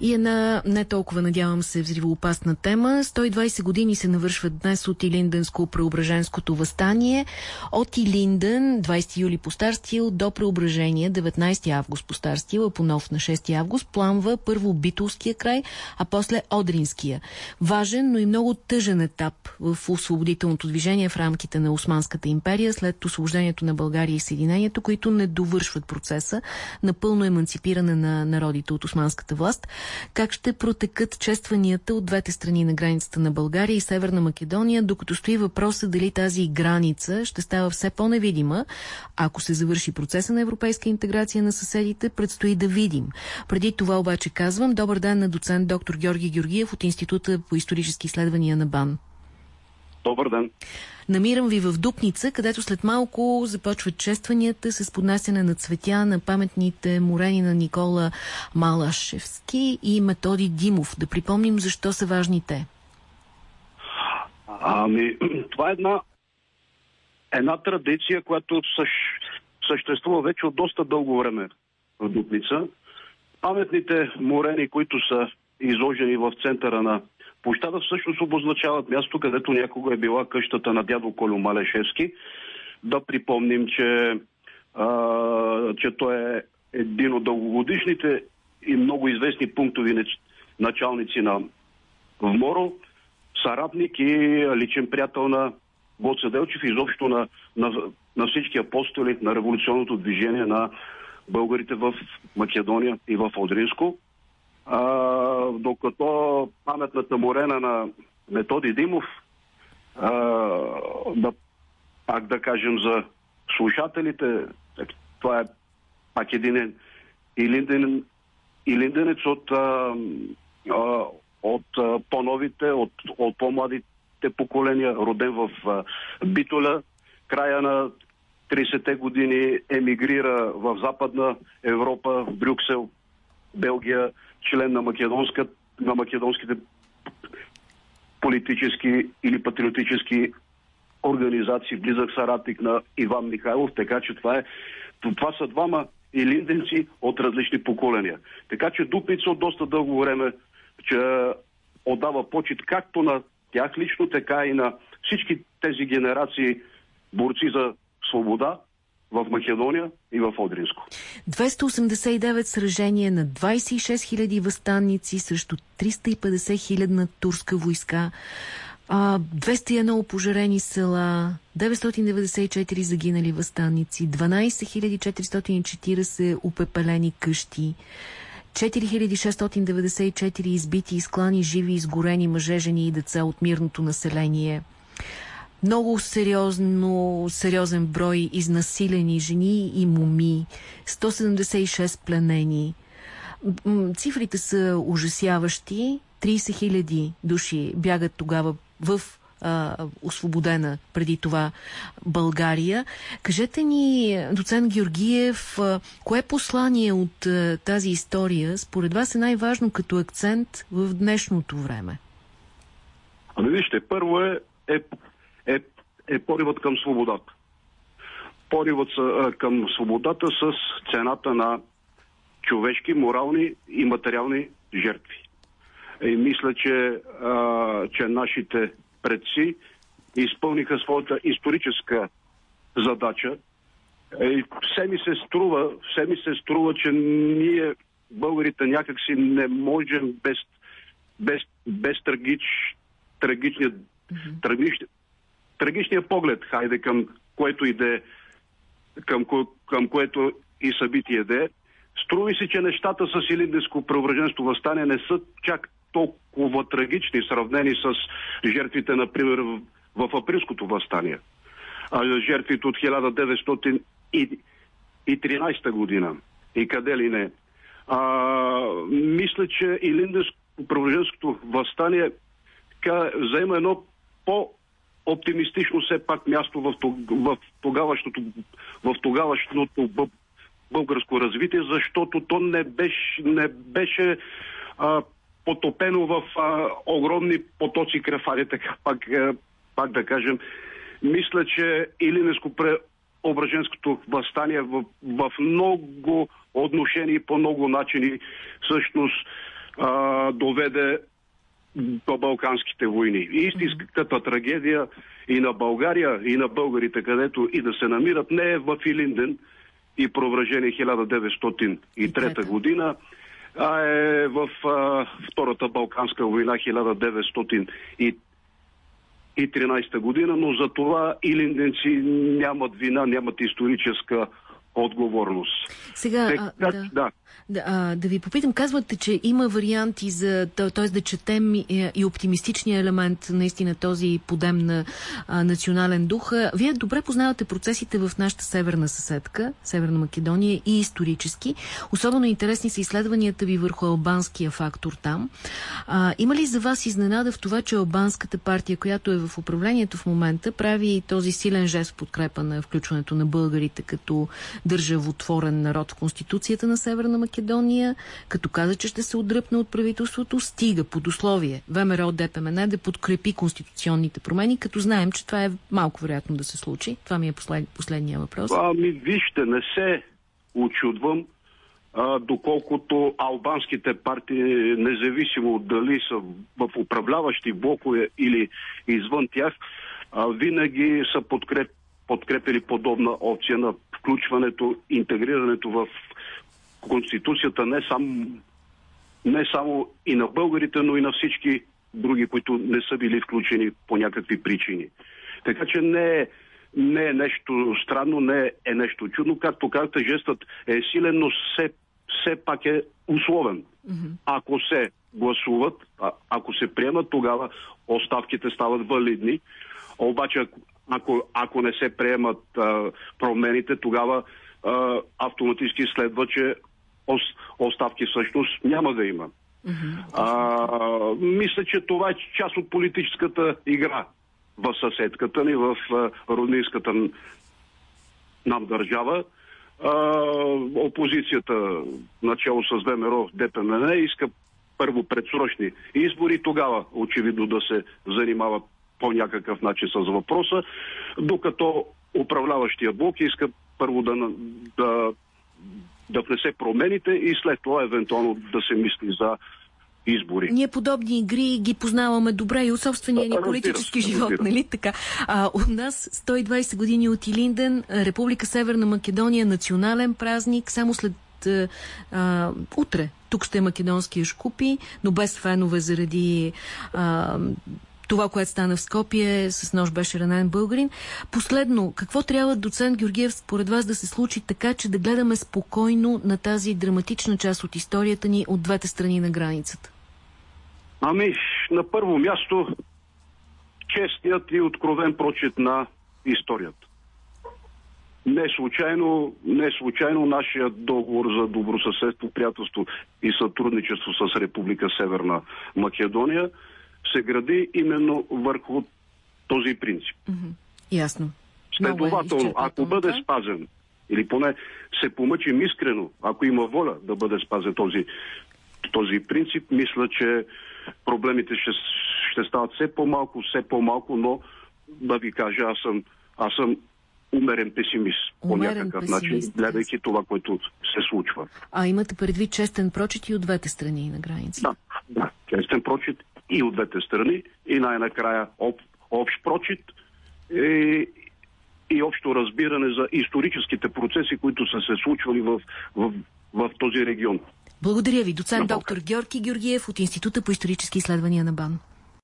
И една не толкова, надявам се, взривоопасна тема. 120 години се навършват днес от Илинденско-преображенското възстание. От Илинден, 20 юли по стар стил, до преображение, 19 август по стар стил, а по на 6 август, пламва първо Битулския край, а после Одринския. Важен, но и много тъжен етап в освободителното движение в рамките на Османската империя след освобождението на България и Съединението, които не довършват процеса на пълно еманципиране на народите от османската власт. Как ще протекат честванията от двете страни на границата на България и Северна Македония, докато стои въпроса дали тази граница ще става все по-невидима. Ако се завърши процеса на европейска интеграция на съседите, предстои да видим. Преди това обаче казвам добър ден на доцент доктор Георги Георгиев от Института по исторически изследвания на БАН. Добър ден. Намирам ви в Дупница, където след малко започват честванията с поднасяне на цветя на паметните морени на Никола Малашевски и Методи Димов. Да припомним защо са важни те. Ами, това е една, една традиция, която съществува вече от доста дълго време в Дупница. Паметните морени, които са изложени в центъра на Площада всъщност обозначават място, където някога е била къщата на дядо Колю Малешевски. Да припомним, че, а, че той е един от дългогодишните и много известни пунктови началници на Вморо, съратник и личен приятел на Гоце Делчев, изобщо на, на, на всички апостоли на революционното движение на българите в Македония и в Одринско. А, докато паметната морена на Методи Димов, а, да, пак да кажем за слушателите, това е пак един илинден, илинденец от, а, от а, по-новите, от, от по-младите поколения, роден в а, Битоля, края на 30-те години емигрира в Западна Европа, в Брюксел, Белгия, член на, македонска, на македонските политически или патриотически организации, близък съратник на Иван Михайлов, така че това, е, това са двама илинденци от различни поколения. Така че Дупница от доста дълго време че отдава почет както на тях лично, така и на всички тези генерации борци за свобода, в Македония и в Одринско. 289 сражения на 26 000 възстанници срещу 350 000 турска войска, 201 опожарени села, 994 загинали възстанници, 12 440 упепелени къщи, 4694 избити, изклани, живи, изгорени мъже, жени и деца от мирното население – много сериозно, сериозен брой изнасилени жени и моми, 176 пленени. Цифрите са ужасяващи. 30 хиляди души бягат тогава в а, освободена преди това България. Кажете ни, доцент Георгиев, а, кое послание от а, тази история според вас е най-важно като акцент в днешното време? Ами вижте, първо е, е е, е поривът към свободата. Поривът са, към свободата с цената на човешки, морални и материални жертви. И мисля, че, а, че нашите предци изпълниха своята историческа задача. И все ми се струва, все ми се струва, че ние, българите, някакси не можем без, без, без трагич, трагичният, mm-hmm. трагич, трагичния поглед, хайде, към което иде, към, към което и събитие де. Струи се, че нещата с Илиндеско преображенство възстание не са чак толкова трагични, сравнени с жертвите, например, в, в априлското възстание. А жертвите от 1913 година и къде ли не. А, мисля, че Илиндеско преображенското възстание заема едно по оптимистично все пак място в, в, тогавашното, в тогавашното българско развитие, защото то не беше, не беше а, потопено в а, огромни потоци крефари, така пак, а, пак да кажем. Мисля, че Илинеско преображенското възстание в, в много отношения и по много начини всъщност а, доведе до Балканските войни. Истинската трагедия и на България, и на българите, където и да се намират, не е в Илинден и провражение 1903 година, а е в а, Втората Балканска война 1913 година, но за това илинденци нямат вина, нямат историческа отговорност. Сега, Те, а, да. да. Да, а, да ви попитам, казвате, че има варианти за, т.е. да четем и, и оптимистичния елемент, наистина този подем на а, национален дух. Вие добре познавате процесите в нашата северна съседка, Северна Македония и исторически. Особено интересни са изследванията ви върху албанския фактор там. А, има ли за вас изненада в това, че албанската партия, която е в управлението в момента, прави този силен жест в подкрепа на включването на българите като държавотворен народ в Конституцията на Северна Македония? Като каза, че ще се отдръпне от правителството, стига под условие ВМРО ДПМН да подкрепи конституционните промени, като знаем, че това е малко вероятно да се случи. Това ми е послед, последния въпрос. Ами вижте, не се очудвам, а, доколкото албанските партии, независимо дали са в управляващи блокове или извън тях, а, винаги са подкреп, подкрепили подобна опция на включването, интегрирането в Конституцията не само, не само и на българите, но и на всички други, които не са били включени по някакви причини. Така че не е, не е нещо странно, не е нещо чудно. Както казахте, жестът е силен, но все, все пак е условен. Mm-hmm. Ако се гласуват, а, ако се приемат, тогава оставките стават валидни. Обаче, ако, ако не се приемат а, промените, тогава а, автоматически следва, че оставки всъщност няма да има. А, мисля, че това е част от политическата игра в съседката ни, в роднинската нам държава. А, опозицията, начало с ВМРО, ДПМН, иска първо предсрочни избори, тогава очевидно да се занимава по някакъв начин с въпроса, докато управляващия блок иска първо да, да да внесе промените и след това евентуално да се мисли за избори. Ние подобни игри ги познаваме добре и от собствения ни политически разбира, живот, нали така? А, у нас 120 години от Илинден, Република Северна Македония, национален празник, само след а, утре. Тук ще е македонския шкупи, но без фенове заради а, това, което стана в Скопие, с нож беше ранен българин. Последно, какво трябва доцент Георгиев според вас да се случи така, че да гледаме спокойно на тази драматична част от историята ни от двете страни на границата? Ами, на първо място, честият и откровен прочит на историята. Не случайно, не случайно нашия договор за добросъседство, приятелство и сътрудничество с Република Северна Македония – се гради именно върху този принцип. Mm-hmm. Ясно. Следователно, е ако бъде спазен, или поне се помъчим искрено, ако има воля да бъде спазен този, този принцип, мисля, че проблемите ще, ще стават все по-малко, все по-малко, но да ви кажа, аз съм, аз съм умерен песимист по някакъв песимист, начин, гледайки това, което се случва. А имате предвид честен прочит и от двете страни на границата? Да, да, честен прочит и от двете страни и най-накрая об, общ прочит и, и общо разбиране за историческите процеси, които са се случвали в, в, в този регион. Благодаря ви, доцент доктор Георги Георгиев от Института по исторически изследвания на БАН.